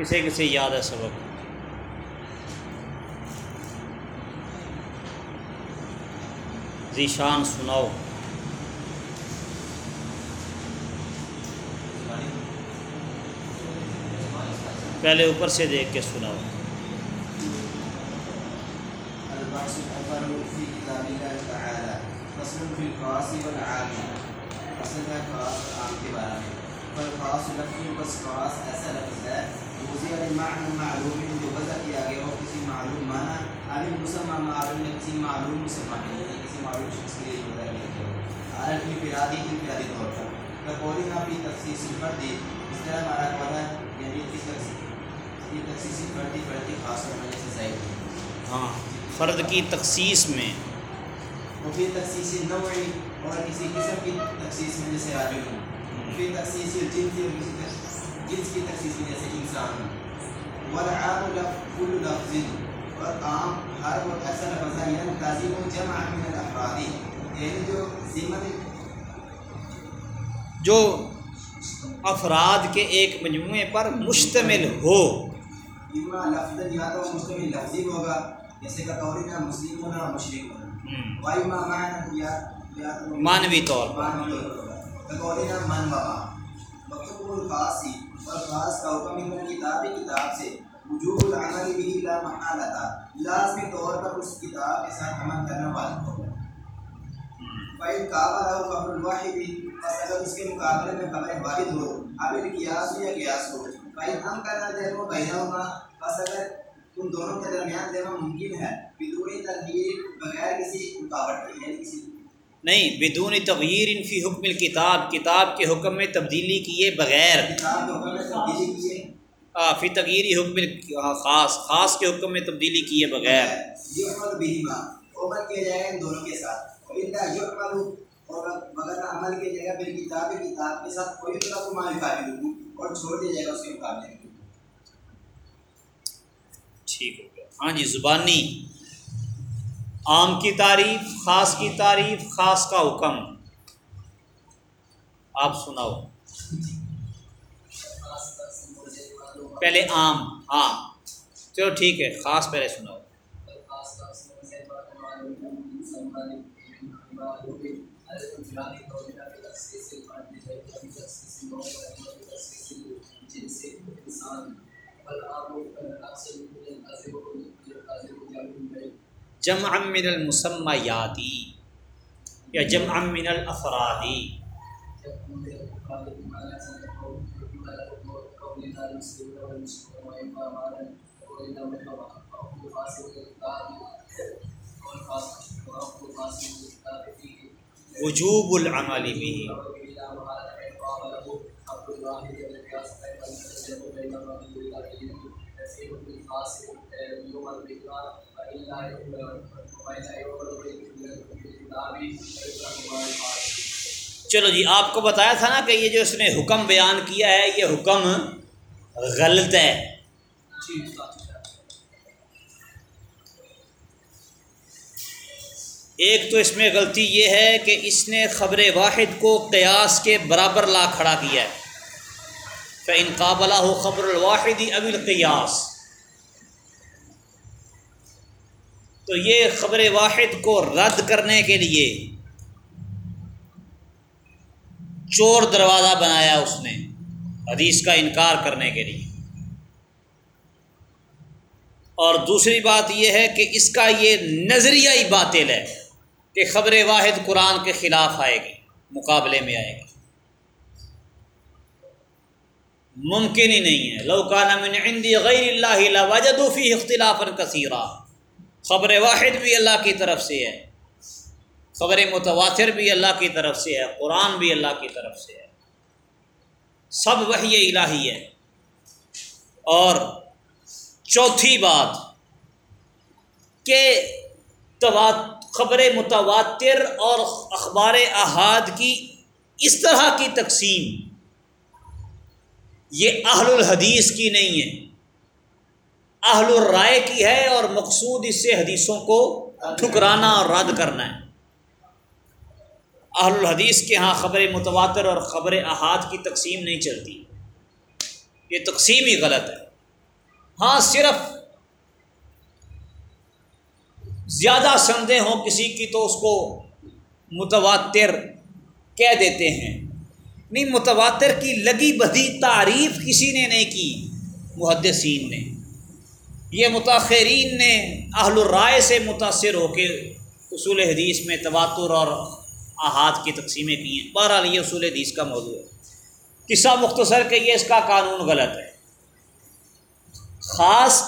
کسی کسی یاد ہے سبق؟ جی ذیشان سناؤ۔ پہلے اوپر سے دیکھ کے سناؤ۔ خاص عام کے بارے میں۔ لفظ، بس خاص ایسا لفظ ہے۔ وزیر المعنى معلوم جو وضع کیا گیا ہو کسی معلوم معنی معلوم کسی معلوم مسمى کے لیے کسی معلوم شخص کے لیے وضع کیا گیا عالم طور پر۔ کپوری نہ بھی تخصیص فردی اس طرح ہمارا قول ہے یعنی تخصیص یہ تخصیص فردی فردی خاص اور وجہ سے ظاہر ہاں فرد کی تخصیص میں۔ وہ پھر تخصیص نوعی اور کسی قسم کی تخصیص میں جیسے راجل ہوں۔ تخصیص اور کسی تخ- جنس کی تخصیص جیسے انسان ہوں والعام لف کل لفظ۔ اور عام ہر وہ ایسا لفظ ہے یعنی تازیم و جمع من الافرادی یعنی جو ضمن جو افراد کے ایک مجموعے پر مشتمل ہو۔ لفظ یا تو مشتمل لفظی ہوگا جیسے کہ قولی میں مسلم ہونا اور مشرق ہونا۔ وائی ما معنی یا یا تو معنوی طور طور الخاصی اور خاص کا حکم ان کتاب کتاب سے وجوب العمل به لا محالتا لازمی طور پر اس کتاب کے ساتھ عمل کرنا واجب ہوگا فإن قابل خبر الواحد، پس اگر اس کے مقابلے میں خبر واحد ہو، اب القیاس یا قیاس ہو۔ فعل ہم کرنا فإن امکن دینا بینہما پس اگر ان دونوں کے درمیان دینا ممکن ہے، بدون تغییر بغیر کسی رکاوٹ کے یعنی کسی نہیں، بدون تغیر فی حکم الکتاب، کتاب کے حکم میں تبدیلی کیے بغیر۔ فی تغیر حکم خاص خاص کے حکم میں تبدیلی کیے بغیر۔ ٹھیک ہو گیا۔ ہاں جی زبانی عام کی تعریف، خاص کی تعریف، خاص کا حکم۔ آپ سناؤ۔ پہلے عام عام۔ چلو ٹھیک ہے، خاص پہلے سناؤ۔ جمع من المسمیاتی یا جمع من الافرادی وجوب العمل به. چلو جی آپ کو بتایا تھا نا کہ یہ جو اس نے حکم بیان کیا ہے، یہ حکم غلط ہے۔ ایک تو اس میں غلطی یہ ہے کہ اس نے خبر واحد کو قیاس کے برابر لا کھڑا کیا ہے۔ کہ ہو خبر الواحدی اب القیاس تو یہ خبر واحد کو رد کرنے کے لیے چور دروازہ بنایا اس نے، حدیث کا انکار کرنے کے لیے۔ اور دوسری بات یہ ہے کہ اس کا یہ نظریہ ہی باطل ہے کہ خبر واحد قرآن کے خلاف آئے گی، مقابلے میں آئے گی۔ ممکن ہی نہیں ہے۔ لوکان من عندی غیر اللہ لوجدوا فی اختلاف کثیرہ خبر واحد بھی اللہ کی طرف سے ہے۔ خبر متواتر بھی اللہ کی طرف سے ہے۔ قرآن بھی اللہ کی طرف سے ہے۔ سب وحی الہی ہے۔ اور چوتھی بات کہ خبر متواتر اور اخبار احاد کی اس طرح کی تقسیم، یہ اہل الحدیث کی نہیں ہے۔ اہل الرائے کی ہے اور مقصود اس سے حدیثوں کو ٹھکرانا اور رد کرنا ہے۔ اہل الحدیث کے ہاں خبر متواتر اور خبر احاد کی تقسیم نہیں چلتی۔ یہ تقسیم ہی غلط ہے۔ ہاں صرف زیادہ سندے ہوں کسی کی تو اس کو متواتر کہہ دیتے ہیں۔ نہیں، متواتر کی لگی بدھی تعریف کسی نے نہیں کی، محدثین نے۔ یہ متاثرین نے اہل الرائے سے متاثر ہو کے اصول حدیث میں تواتر اور احاد کی تقسیمیں کی ہیں۔ بہرحال یہ اصول حدیث کا موضوع ہے۔ قصہ مختصر کہ یہ اس کا قانون غلط ہے۔ خاص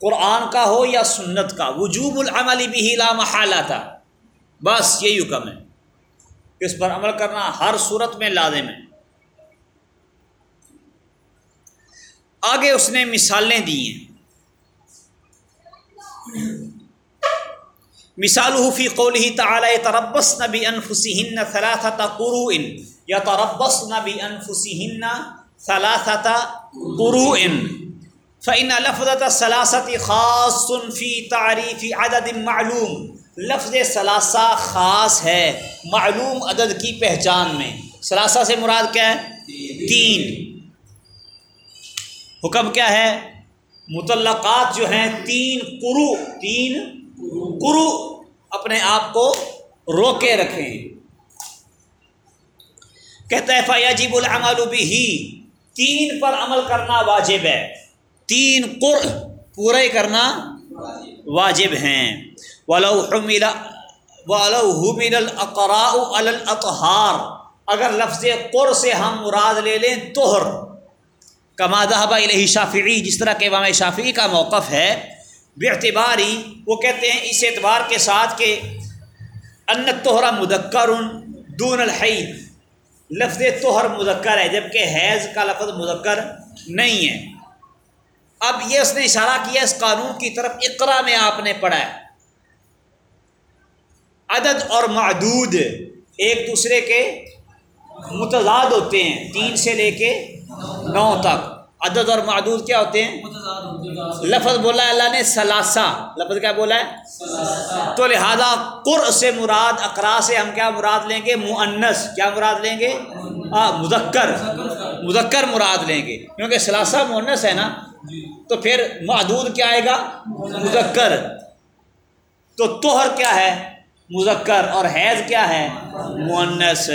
قرآن کا ہو یا سنت کا، وجوب العمل بھی لا محالہ تھا۔ بس یہی حکم ہے۔ اس پر عمل کرنا ہر صورت میں لازم ہے۔ آگے اس نے مثالیں دی ہیں۔ مثال حفی قول ہی تعالی تربس نبی انفسین ثلاثت قرو ان یا تربس نبی انفسین ثلاثت قرو ان فعن لفظت ثلاثت خاص فی تعریف عدد معلوم۔ لفظ ثلاثہ خاص ہے، معلوم عدد کی پہچان میں۔ ثلاثہ سے مراد کیا ہے؟ تین۔ حکم کیا ہے؟ متعلقات جو ہیں، تین قرو تین قرو اپنے آپ کو روکے رکھیں۔ کہتا ہے فیاجب العمل بھی تین پر عمل کرنا واجب ہے۔ تین قر پورے کرنا واجب ہیں۔ ولو حمل ولو حمل الاقراء اگر لفظ قر سے ہم مراد لے لیں توہر کما دہبہ الہی شافعی، جس طرح کہ امام شافعی کا موقف ہے بے اعتباری وہ کہتے ہیں اس اعتبار کے ساتھ کہ ان توہرا مدکر دون الحید لفظ توہر مدکر ہے جبکہ حیض کا لفظ مدکر نہیں ہے۔ اب یہ اس نے اشارہ کیا، اس قانون کی طرف اقرا میں آپ نے پڑھا ہے۔ عدد اور معدود ایک دوسرے کے متضاد ہوتے ہیں، تین سے لے کے نو تک۔ عدد اور معدود کیا ہوتے ہیں؟ لفظ بولا اللہ نے ثلاثہ لفظ کیا بولا ہے؟ تو لہذا قر سے مراد اقرا سے ہم کیا مراد لیں گے؟ معنس کیا مراد لیں گے؟ مذکر۔ مذکر۔ مراد لیں گے۔ کیونکہ ثلاثہ معنس ہے نا؟ تو پھر معدود کیا آئے گا؟ مذکر۔ تو توہر کیا ہے؟ مذکر۔ اور حیض کیا ہے؟ معنس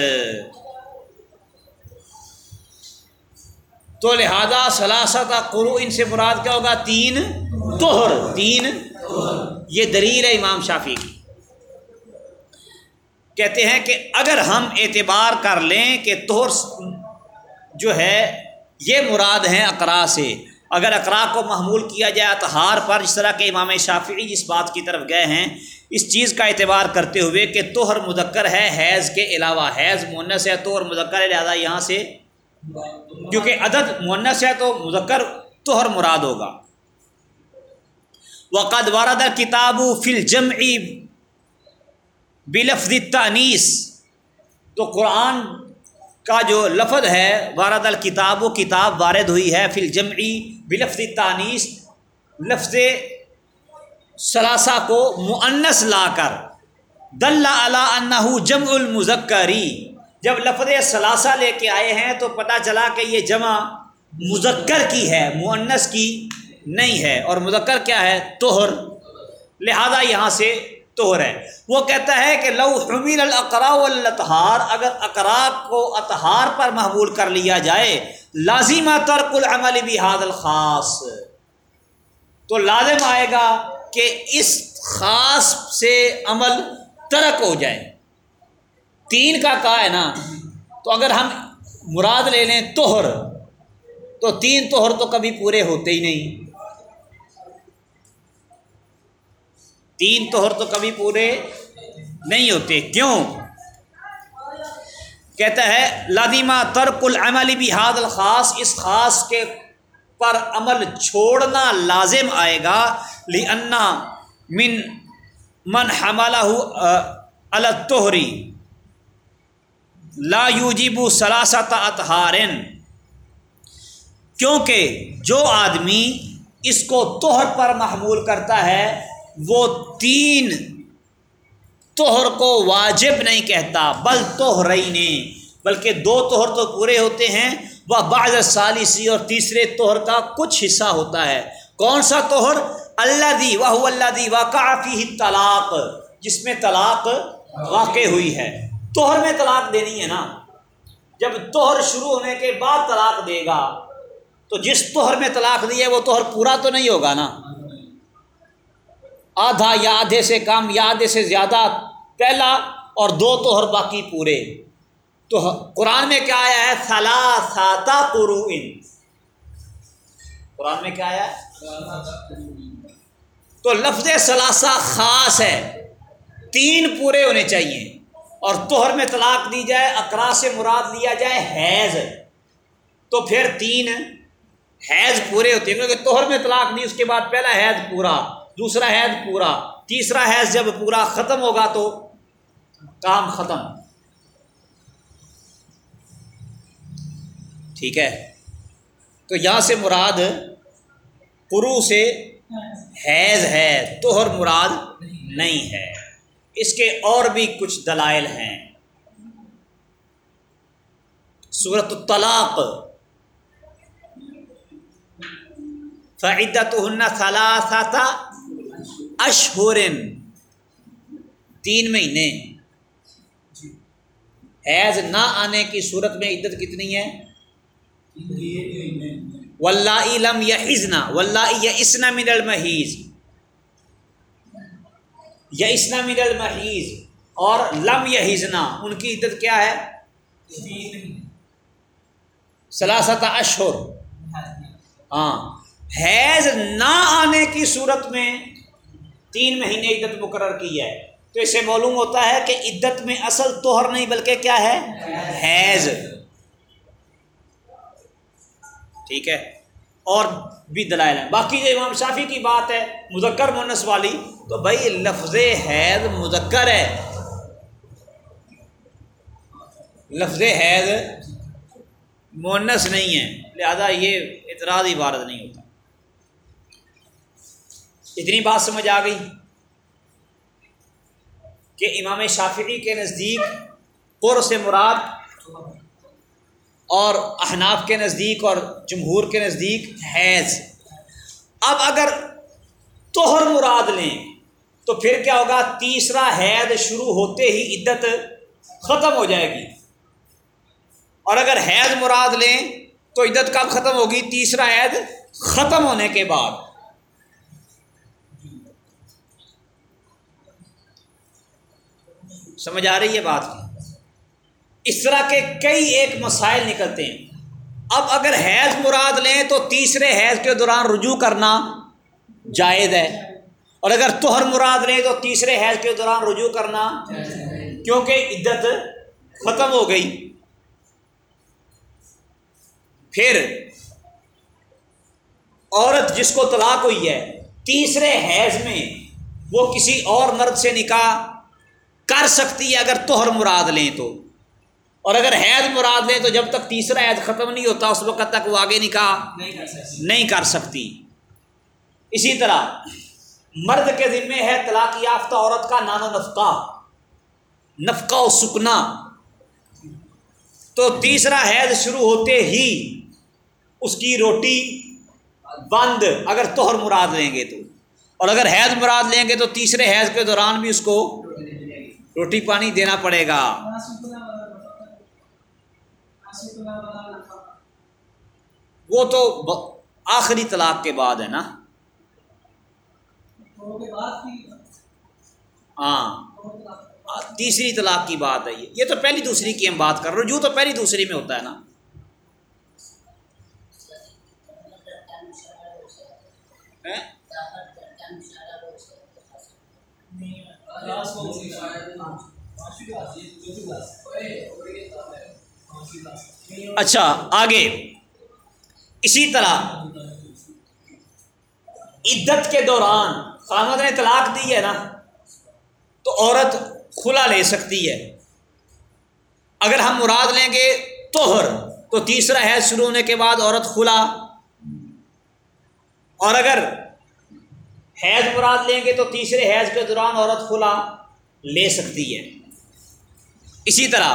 تو لہذا سلاست قرو ان سے مراد کیا ہوگا؟ تین توہر تین یہ دلیل ہے امام شافی کی۔ کہتے ہیں کہ اگر ہم اعتبار کر لیں کہ توہر جو ہے، یہ مراد ہیں اقرا سے۔ اگر اقرا کو محمول کیا جائے اتہار پر جس طرح کہ امام شافعی جس بات کی طرف گئے ہیں۔ اس چیز کا اعتبار کرتے ہوئے کہ توہر مذکر ہے، حیض کے علاوہ۔ حیض مونس ہے توہر مذکر ہے، لہٰذا یہاں سے کیونکہ عدد مونس ہے تو مذکر تو ہر مراد ہوگا۔ وقد وارد کتاب فل جمعی بلفظ تانیس تو قرآن کا جو لفظ ہے وارد الکتاب و کتاب وارد ہوئی ہے فل جمعی بلفظ تانیس لفظ ثلاثہ کو معنس لا کر۔ دل انہ جمع المذکری۔ جب لفظ ثلاثہ لے کے آئے ہیں تو پتہ چلا کہ یہ جمع مذکر کی ہے معنس کی نہیں ہے۔ اور مذکر کیا ہے؟ توہر لہذا یہاں سے توہر ہے۔ وہ کہتا ہے کہ لو حمیل الاقرا الطہار اگر اقرا کو اطہار پر محبول کر لیا جائے لازمہ ترک العمل بحاد الخاص۔ تو لازم آئے گا کہ اس خاص سے عمل ترک ہو جائے۔ تین کا کا ہے نا، تو اگر ہم مراد لے لیں توہر تو تین توہر تو کبھی پورے ہوتے ہی نہیں۔ تین توہر تو کبھی پورے نہیں ہوتے۔ کیوں؟ کہتا ہے لادیمہ ترک العمل بھی حاد الخاص، اس خاص کے پر عمل چھوڑنا لازم آئے گا لی انا من من حملہ التحری لا یوجیب سلاست اطہارن، کیونکہ جو آدمی اس کو توہر پر محمول کرتا ہے، وہ تین توہر کو واجب نہیں کہتا، بل توہرئی نے بلکہ دو توہر تو پورے ہوتے ہیں۔ وہ بعض ثالثی اور تیسرے توہر کا کچھ حصہ ہوتا ہے۔ کون سا توہر؟ اللہ دی واہ اللہ دی واقعی طلاق جس میں طلاق واقع ہوئی ہے۔ توہر میں طلاق دینی ہے نا۔ جب توہر شروع ہونے کے بعد طلاق دے گا، تو جس توہر میں طلاق دی ہے، وہ توہر پورا تو نہیں ہوگا نا۔ آدھا یا آدھے سے کم یا آدھے سے زیادہ، پہلا اور دو توہر باقی پورے۔ تو قرآن میں کیا آیا ہے؟ سلا قرون قرآن میں کیا آیا ہے؟ تو لفظ ثلاثہ خاص ہے۔ تین پورے ہونے چاہیے۔ اور توہر میں طلاق دی جائے، اقرا سے مراد لیا جائے حیض۔ تو پھر تین حیض پورے ہوتے ہیں، کیونکہ توہر میں طلاق دی، اس کے بعد پہلا حیض پورا، دوسرا حیض پورا، تیسرا حیض جب پورا ختم ہوگا تو کام ختم۔ ٹھیک ہے؟ تو یہاں سے مراد قرو سے حیض ہے توہر مراد نہیں ہے۔ اس کے اور بھی کچھ دلائل ہیں۔ صورت الطلاق۔ فعدت ہن ثلاثہ اشہورن تین مہینے۔ حیض نہ آنے کی صورت میں عدت کتنی ہے؟ واللہ لم یحزنا واللہ یئسنا من المحیز یئسنا من المحیز اور لم یحزنا ان کی عدت کیا ہے؟ سلاست اشہر۔ ہاں۔ حیض نہ آنے کی صورت میں تین مہینے عدت مقرر کی ہے۔ تو اسے معلوم ہوتا ہے کہ عدت میں اصل توہر نہیں، بلکہ کیا ہے؟ حیض۔ ٹھیک ہے۔ اور بھی دلائل ہیں۔ باقی جو امام شافی کی بات ہے، مذکر مونس والی، تو بھائی لفظ حید مذکر ہے۔ لفظ حید مونس نہیں ہے، لہذا یہ اعتراض عبارت نہیں ہوتا۔ اتنی بات سمجھ آ گئی کہ امام شافعی کے نزدیک قر سے مراد اور احناف کے نزدیک اور جمہور کے نزدیک حیض۔ اب اگر توہر مراد لیں، تو پھر کیا ہوگا؟ تیسرا حید شروع ہوتے ہی عدت ختم ہو جائے گی۔ اور اگر حید مراد لیں، تو عدت کب ختم ہوگی؟ تیسرا عید ختم ہونے کے بعد۔ سمجھ آ رہی ہے بات؟ اس طرح کے کئی ایک مسائل نکلتے ہیں۔ اب اگر حیض مراد لیں تو تیسرے حیض کے دوران رجوع کرنا جائز ہے۔ اور اگر توہر مراد لیں تو تیسرے حیض کے دوران رجوع کرنا کیونکہ عدت ختم ہو گئی۔ پھر عورت جس کو طلاق ہوئی ہے، تیسرے حیض میں وہ کسی اور مرد سے نکاح کر سکتی ہے اگر توہر مراد لیں تو۔ اور اگر حید مراد لیں تو جب تک تیسرا عید ختم نہیں ہوتا اس وقت تک وہ آگے نکاح نہیں کر سکتی۔ اسی طرح مرد کے ذمے ہے طلاق یافتہ عورت کا نان و نفقہ۔ نفقہ و سکنا۔ تو تیسرا حید شروع ہوتے ہی اس کی روٹی بند اگر توہر مراد لیں گے تو۔ اور اگر حید مراد لیں گے تو تیسرے حیض کے دوران بھی اس کو روٹی پانی دینا پڑے گا۔ وہ تو آخری طلاق کے بعد ہے نا؟ ہاں. تیسری طلاق کی بات ہے یہ. تو پہلی دوسری کی ہم بات کر رجوع تو پہلی دوسری میں ہوتا ہے نا. اچھا آگے۔ اسی طرح عدت کے دوران خامد نے طلاق دی ہے نا، تو عورت کھلا لے سکتی ہے۔ اگر ہم مراد لیں گے توہر تو تیسرا حیض شروع ہونے کے بعد عورت کھلا۔ اور اگر حیض مراد لیں گے، تو تیسرے حیض کے دوران عورت کھلا لے سکتی ہے۔ اسی طرح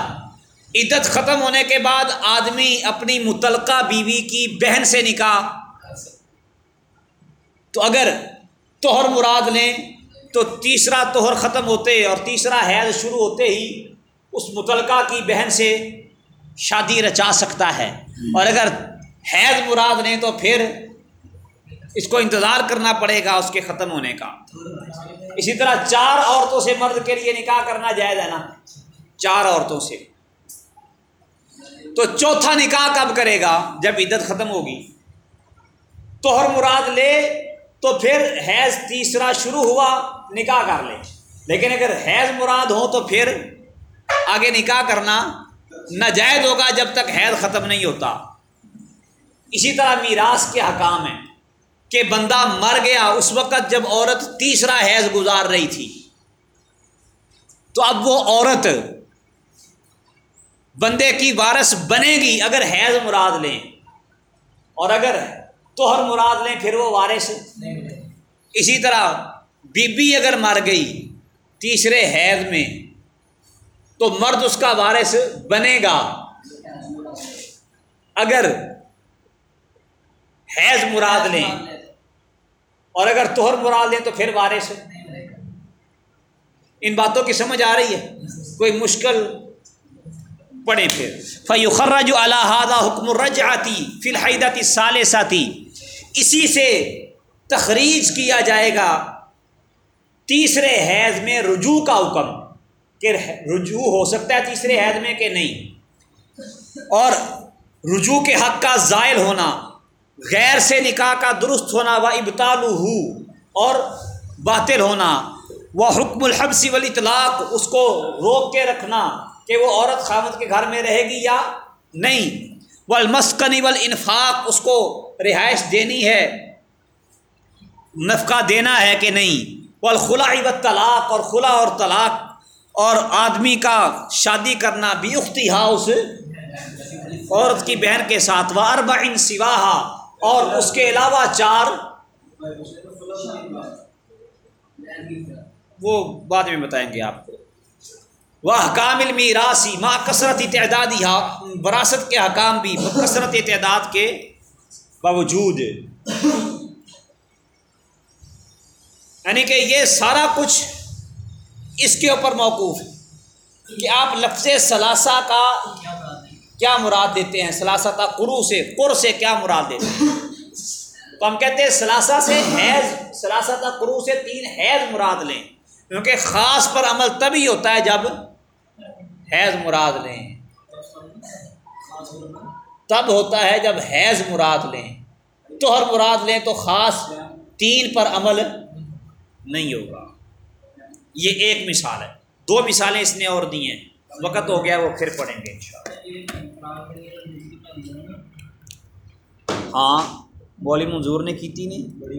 عدت ختم ہونے کے بعد آدمی اپنی متعلقہ بیوی کی بہن سے نکاح تو اگر توہر مراد لیں تو تیسرا توہر ختم ہوتے اور تیسرا حیض شروع ہوتے ہی اس متعلقہ کی بہن سے شادی رچا سکتا ہے اور اگر حیض مراد لیں تو پھر اس کو انتظار کرنا پڑے گا اس کے ختم ہونے کا۔ اسی طرح چار عورتوں سے مرد کے لیے نکاح کرنا جائز ہے نا؟ چار عورتوں سے۔ تو چوتھا نکاح کب کرے گا؟ جب عدت ختم ہوگی۔ توہر مراد لے، تو پھر حیض تیسرا شروع ہوا، نکاح کر لے۔ لیکن اگر حیض مراد ہو تو پھر آگے نکاح کرنا ناجائز ہوگا جب تک حیض ختم نہیں ہوتا۔ اسی طرح میراث کے حکام ہیں کہ بندہ مر گیا، اس وقت جب عورت تیسرا حیض گزار رہی تھی۔ تو اب وہ عورت بندے کی وارث بنے گی اگر حیض مراد لیں۔ اور اگر توہر مراد لیں پھر وہ وارث اسی طرح بی بی اگر مر گئی تیسرے حیض میں تو مرد اس کا وارث بنے گا۔ اگر حیض مراد لیں اور اگر توہر مراد لیں تو پھر وارث ان باتوں کی سمجھ آ رہی ہے؟ کوئی مشکل پڑھیں پھر۔ فیوخرا جو اللہ حکم رج آتی فی الحدتی سال اسی سے تخریج کیا جائے گا تیسرے حیض میں رجوع کا حکم کہ رجوع ہو سکتا ہے تیسرے حیض میں کہ نہیں۔ اور رجوع کے حق کا زائل ہونا، غیر سے نکاح کا درست ہونا و ابتال ہو اور باطل ہونا وہ حکم الحبسی ولی اس کو روک کے رکھنا۔ کہ وہ عورت خامد کے گھر میں رہے گی یا نہیں؟ وہ المسکنی والانفاق، اس کو رہائش دینی ہے، نفقہ دینا ہے کہ نہیں؟ وہ الخلا و طلاق اور خلا اور طلاق، اور آدمی کا شادی کرنا بھی اختی ہاؤس عورت کی بہن کے ساتھ وہ اربا ان سواہا، اور اس کے علاوہ چار۔ وہ بعد میں بتائیں گے آپ کو۔ وہ حکام علمی راسی ماں کثرت تعدادی وراثت کے حکام بھی کثرت تعداد کے باوجود۔ یعنی کہ یہ سارا کچھ اس کے اوپر موقوف ہے کہ آپ لفظ ثلاثہ کا کیا مراد دیتے ہیں؟ ثلاثہ تا قرو سے، قر سے کیا مراد دیتے ہیں؟ تو ہم کہتے ہیں ثلاثہ سے حیض، ثلاثہ تا قرو سے تین حیض مراد لیں۔ کیونکہ خاص پر عمل تبھی ہوتا ہے جب حیض مراد لیں۔ تب ہوتا ہے جب حیض مراد لیں۔ تو ہر مراد لیں تو خاص تین پر عمل نہیں ہوگا۔ یہ ایک مثال ہے۔ دو مثالیں اس نے اور دی ہیں۔ وقت ہو گیا، وہ پھر پڑھیں گے ہاں بولی منظور نے کی تھی نہیں؟